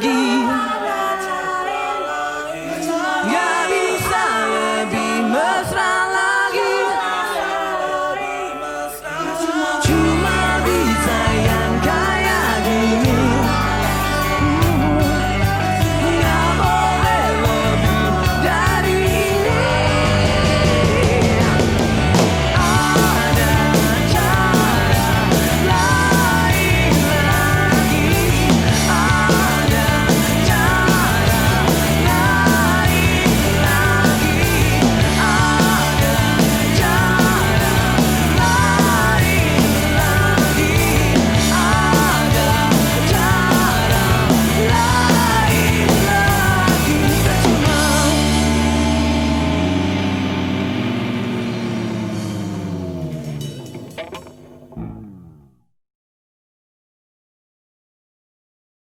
dit